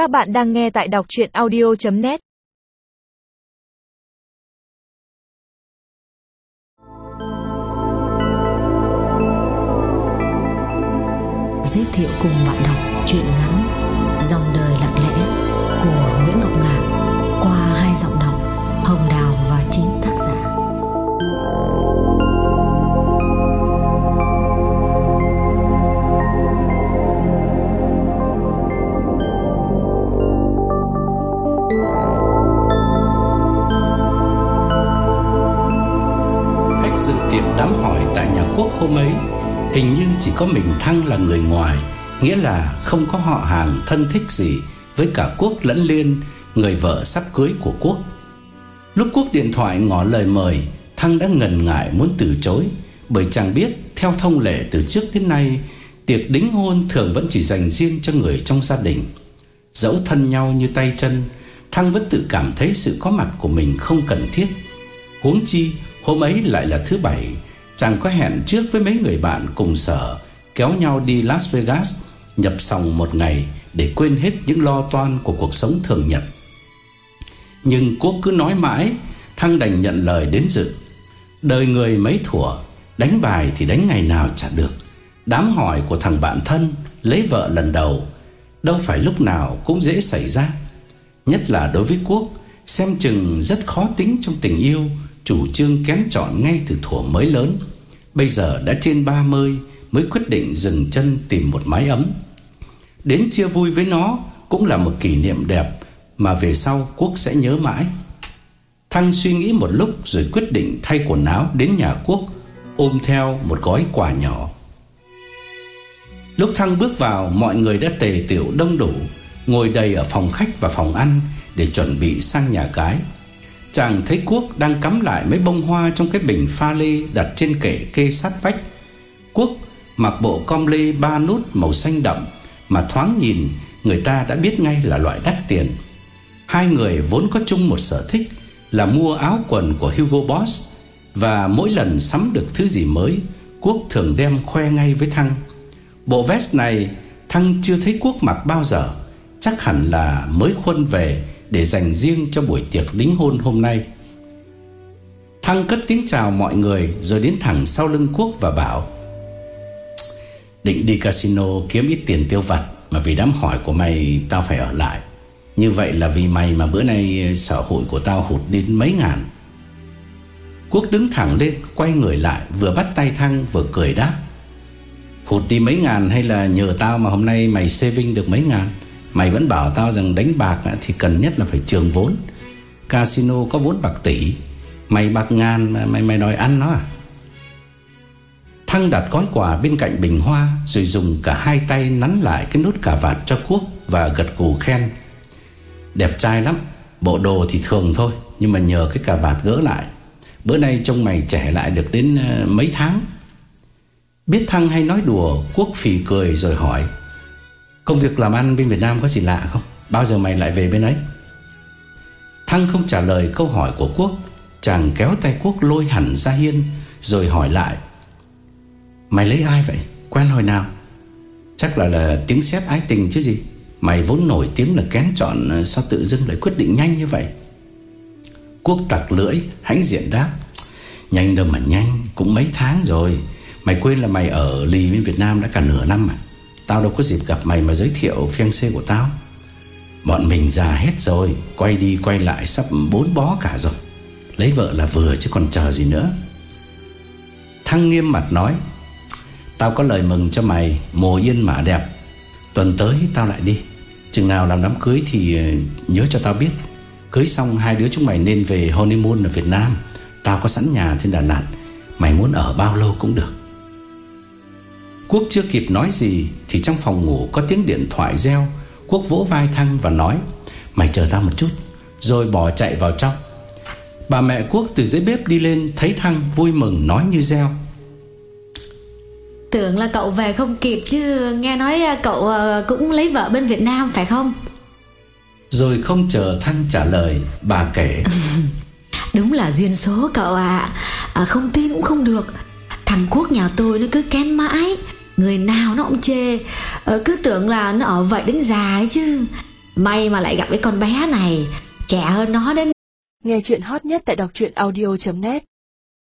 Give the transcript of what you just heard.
Các bạn đang nghe tại đọc chuyện audio.net Giới thiệu cùng bạn đọc truyện ngắn, Dòng đời lặng lẽ của Nguyễn Ngọc Ngạn qua hai giọng đọc. Tại nhà quốc hôm ấy, Hình như chỉ có mình Thăng là người ngoài, Nghĩa là không có họ hàng thân thích gì Với cả Quốc lẫn Liên, Người vợ sắp cưới của Quốc. Lúc Quốc điện thoại ngỏ lời mời, Thăng đã ngần ngại muốn từ chối, Bởi chàng biết Theo thông lệ từ trước đến nay, Tiệc đính hôn thường vẫn chỉ dành riêng cho người trong gia đình. Dẫu thân nhau như tay chân, Thăng vẫn tự cảm thấy sự có mặt của mình không cần thiết. Huống chi, hôm ấy lại là thứ bảy Chàng có hẹn trước với mấy người bạn cùng sở, Kéo nhau đi Las Vegas, Nhập sòng một ngày Để quên hết những lo toan của cuộc sống thường nhật. Nhưng Quốc cứ nói mãi, Thăng đành nhận lời đến dự. Đời người mấy thủa, Đánh bài thì đánh ngày nào chả được. Đám hỏi của thằng bạn thân Lấy vợ lần đầu, Đâu phải lúc nào cũng dễ xảy ra. Nhất là đối với Quốc, Xem chừng rất khó tính trong tình yêu Chủ trương kén chọn ngay từ thuở mới lớn. Bây giờ đã trên 30 Mới quyết định dừng chân tìm một mái ấm. Đến chia vui với nó Cũng là một kỷ niệm đẹp Mà về sau Quốc sẽ nhớ mãi. Thăng suy nghĩ một lúc Rồi quyết định thay quần áo đến nhà Quốc, Ôm theo một gói quà nhỏ. Lúc Thăng bước vào, Mọi người đã tề tiểu đông đủ, Ngồi đầy ở phòng khách và phòng ăn Để chuẩn bị sang nhà gái. Chàng thấy Quốc đang cắm lại mấy bông hoa Trong cái bình pha lê đặt trên kệ kê sát vách. Quốc mặc bộ com lê ba nút màu xanh đậm Mà thoáng nhìn, Người ta đã biết ngay là loại đắt tiền. Hai người vốn có chung một sở thích Là mua áo quần của Hugo Boss, Và mỗi lần sắm được thứ gì mới, Quốc thường đem khoe ngay với Thăng. Bộ vest này Thăng chưa thấy Quốc mặc bao giờ, Chắc hẳn là mới khuân về để dành riêng cho buổi tiệc đính hôn hôm nay. Thăng cất tiếng chào mọi người Rồi đến thẳng sau lưng Quốc và bảo, Định đi casino kiếm ít tiền tiêu vặt Mà vì đám hỏi của mày Tao phải ở lại. Như vậy là vì mày mà bữa nay ờ, Sở hội của tao hụt đến mấy ngàn. Quốc đứng thẳng lên, Quay người lại, vừa bắt tay Thăng vừa cười đáp, Hụt đi mấy ngàn hay là nhờ tao mà hôm nay mày saving được mấy ngàn? Mày vẫn bảo tao rằng đánh bạc thì cần nhất là phải trường vốn. Casino có vốn bạc tỷ. Mày bạc ngàn mà mày, mày đòi ăn nó à? Thăng đặt gói quà bên cạnh bình hoa Rồi dùng cả hai tay nắn lại cái nút cà vạt cho Quốc Và gật gù khen. Đẹp trai lắm Bộ đồ thì thường thôi Nhưng mà nhờ cái cà vạt gỡ lại. Bữa nay trông mày trẻ lại được đến ờ, mấy tháng. Biết Thăng hay nói đùa Quốc phì cười rồi hỏi Công việc làm ăn bên Việt Nam có gì lạ không? Bao giờ mày lại về bên ấy? Thăng không trả lời câu hỏi của Quốc, Chàng kéo tay Quốc lôi hẳn ra hiên, Rồi hỏi lại. Mày lấy ai vậy? Quen hồi nào? Chắc là là tiếng sét ái tình chứ gì? Mày vốn nổi tiếng là kén chọn ờ, Sao tự dưng lại quyết định nhanh như vậy? Quốc tặc lưỡi, Hãnh diện đáp. Nhanh đâu mà nhanh, Cũng mấy tháng rồi. Mày quên là mày ở lì bên Việt Nam đã cả nửa năm mà Tao đâu có dịp gặp mày mà giới thiệu fiancé của tao. Bọn mình già hết rồi, Quay đi quay lại sắp bốn bó cả rồi. Lấy vợ là vừa chứ còn chờ gì nữa. Thăng nghiêm mặt nói, Tao có lời mừng cho mày, Mùa yên mã đẹp. Tuần tới tao lại đi. Chừng nào làm đám cưới thì ờ, nhớ cho tao biết. Cưới xong hai đứa chúng mày nên về honeymoon ở Việt Nam. Tao có sẵn nhà trên Đà Lạt. Mày muốn ở bao lâu cũng được. Quốc chưa kịp nói gì Thì trong phòng ngủ có tiếng điện thoại reo. Quốc vỗ vai Thăng và nói Mày chờ tao một chút Rồi bỏ chạy vào trong. Bà mẹ Quốc từ dưới bếp đi lên Thấy Thăng vui mừng nói như reo. Tưởng là cậu về không kịp chứ Nghe nói cậu ờ, cũng lấy vợ bên Việt Nam phải không? Rồi không chờ Thăng trả lời Bà kể Đúng là duyên số cậu ạ. À. Không tin cũng không được. Thằng Quốc nhà tôi nó cứ kén mãi Người nào nó cũng chê. Ờ, cứ tưởng là nó ở vậy đến già ấy chứ. May mà lại gặp cái con bé này, Trẻ hơn nó đến. Nghe chuyện hot nhất tại đọc truyện audio.net